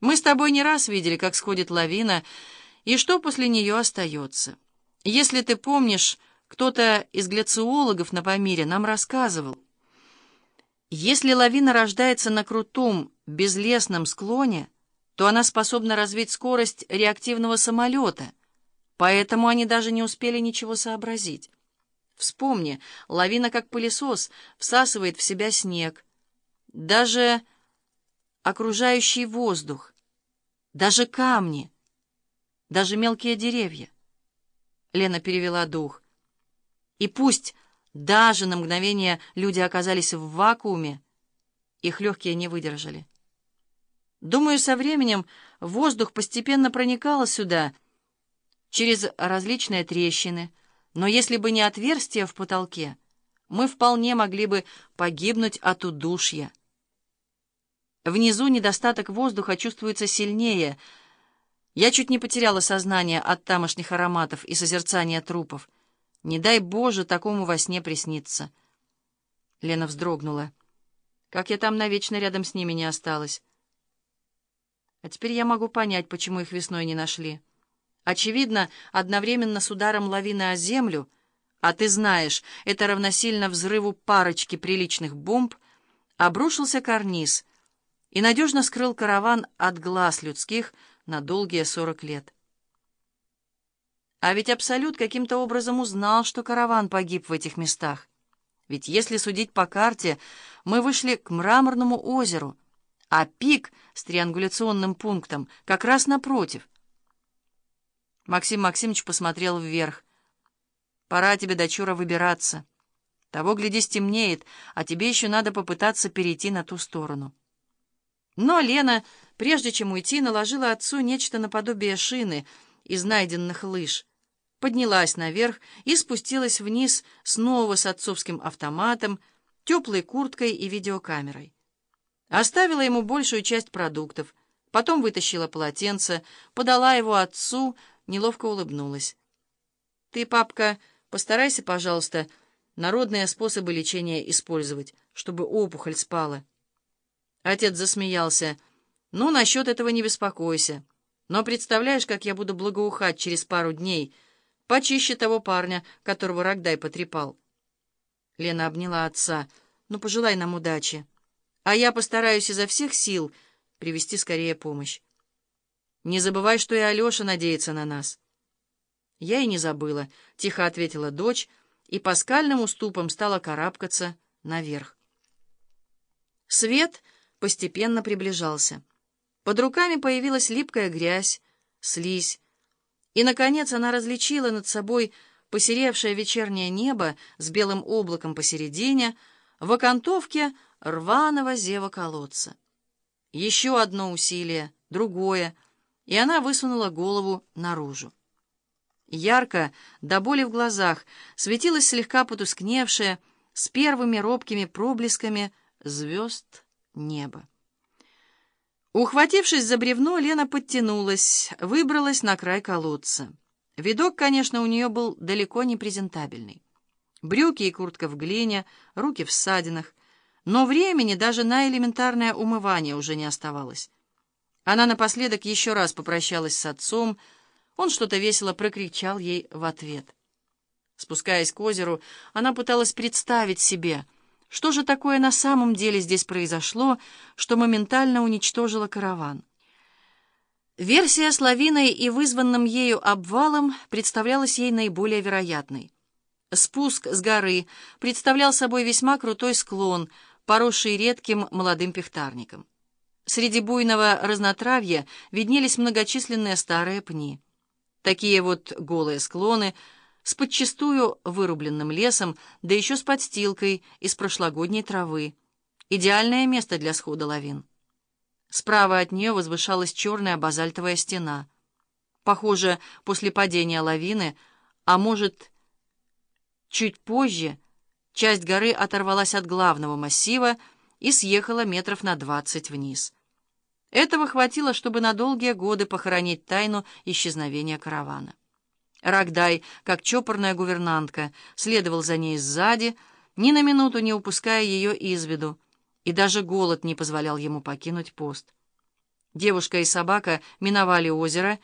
Мы с тобой не раз видели, как сходит лавина, и что после нее остается. Если ты помнишь, кто-то из гляциологов на Памире нам рассказывал, если лавина рождается на крутом, безлесном склоне, то она способна развить скорость реактивного самолета, поэтому они даже не успели ничего сообразить. Вспомни, лавина, как пылесос, всасывает в себя снег, даже окружающий воздух, даже камни, даже мелкие деревья. Лена перевела дух. И пусть даже на мгновение люди оказались в вакууме, их легкие не выдержали. Думаю, со временем воздух постепенно проникал сюда через различные трещины, но если бы не отверстия в потолке, мы вполне могли бы погибнуть от удушья. Внизу недостаток воздуха чувствуется сильнее. Я чуть не потеряла сознание от тамошних ароматов и созерцания трупов. Не дай Боже такому во сне присниться. Лена вздрогнула. Как я там навечно рядом с ними не осталась. А теперь я могу понять, почему их весной не нашли. Очевидно, одновременно с ударом лавины о землю, а ты знаешь, это равносильно взрыву парочки приличных бомб, обрушился карниз и надежно скрыл караван от глаз людских на долгие сорок лет. А ведь Абсолют каким-то образом узнал, что караван погиб в этих местах. Ведь если судить по карте, мы вышли к Мраморному озеру, а пик с триангуляционным пунктом как раз напротив. Максим Максимович посмотрел вверх. «Пора тебе, дочура, выбираться. Того, гляди, стемнеет, а тебе еще надо попытаться перейти на ту сторону». Но Лена, прежде чем уйти, наложила отцу нечто наподобие шины из найденных лыж, поднялась наверх и спустилась вниз снова с отцовским автоматом, теплой курткой и видеокамерой. Оставила ему большую часть продуктов, потом вытащила полотенце, подала его отцу, неловко улыбнулась. «Ты, папка, постарайся, пожалуйста, народные способы лечения использовать, чтобы опухоль спала». Отец засмеялся. «Ну, насчет этого не беспокойся. Но представляешь, как я буду благоухать через пару дней, почище того парня, которого Рогдай потрепал». Лена обняла отца. «Ну, пожелай нам удачи. А я постараюсь изо всех сил привести скорее помощь. Не забывай, что и Алеша надеется на нас». «Я и не забыла», — тихо ответила дочь, и по скальным уступам стала карабкаться наверх. Свет постепенно приближался. Под руками появилась липкая грязь, слизь, и, наконец, она различила над собой посеревшее вечернее небо с белым облаком посередине, в окантовке рваного зева колодца. Еще одно усилие, другое, и она высунула голову наружу. Ярко, до боли в глазах, светилась слегка потускневшая, с первыми робкими проблесками звезд небо. Ухватившись за бревно, Лена подтянулась, выбралась на край колодца. Видок, конечно, у нее был далеко не презентабельный. Брюки и куртка в глине, руки в ссадинах. Но времени даже на элементарное умывание уже не оставалось. Она напоследок еще раз попрощалась с отцом. Он что-то весело прокричал ей в ответ. Спускаясь к озеру, она пыталась представить себе — что же такое на самом деле здесь произошло, что моментально уничтожило караван? Версия с лавиной и вызванным ею обвалом представлялась ей наиболее вероятной. Спуск с горы представлял собой весьма крутой склон, поросший редким молодым пихтарником. Среди буйного разнотравья виднелись многочисленные старые пни. Такие вот голые склоны — с подчистую вырубленным лесом, да еще с подстилкой из прошлогодней травы. Идеальное место для схода лавин. Справа от нее возвышалась черная базальтовая стена. Похоже, после падения лавины, а может, чуть позже, часть горы оторвалась от главного массива и съехала метров на двадцать вниз. Этого хватило, чтобы на долгие годы похоронить тайну исчезновения каравана. Рогдай, как чопорная гувернантка, следовал за ней сзади, ни на минуту не упуская ее из виду, и даже голод не позволял ему покинуть пост. Девушка и собака миновали озеро